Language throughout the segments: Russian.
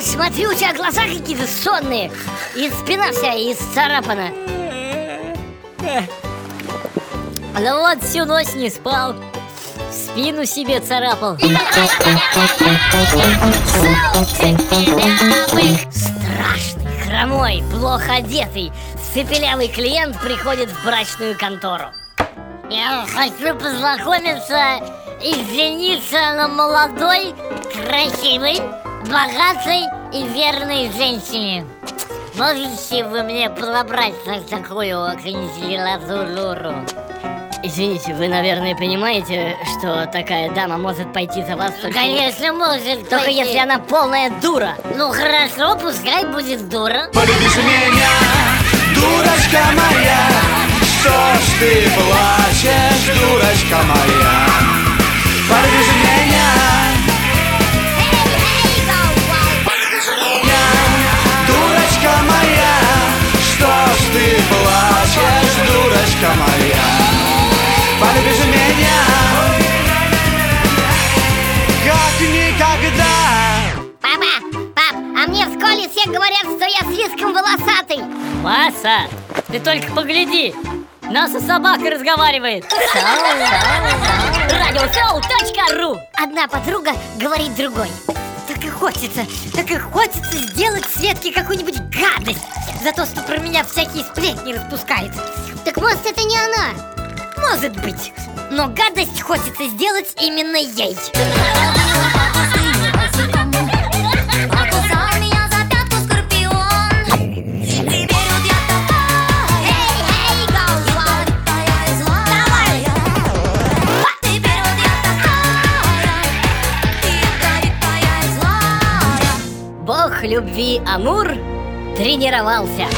смотри, у тебя глаза какие-то сонные И спина вся исцарапана. Ну вот всю ночь не спал Спину себе царапал. Страшный, хромой, плохо одетый Цепелявый клиент приходит в брачную контору. Я хочу познакомиться и жениться на молодой, красивой, богатой и верной женщине. Можете вы мне подобрать такую кандидатуру? Извините, вы, наверное, понимаете, что такая дама может пойти за вас только... Конечно, может Только пойти. если она полная дура. Ну хорошо, пускай будет дура. Полюбишь меня, дурочка моя. Что ж ты плачешь, школе все говорят, что я слишком волосатый. Маса, ты только погляди. Наша собака разговаривает. Радиосоу.ру Одна подруга говорит другой. Так и хочется, так и хочется сделать Светке какую-нибудь гадость За то, что про меня всякие сплетни распускает. Так может это не она? Может быть. Но гадость хочется сделать именно ей Бог любви Амур тренировался.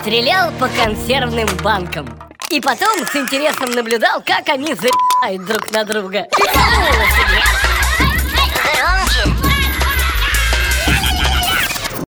Стрелял по консервным банкам. И потом с интересом наблюдал, как они залетают друг на друга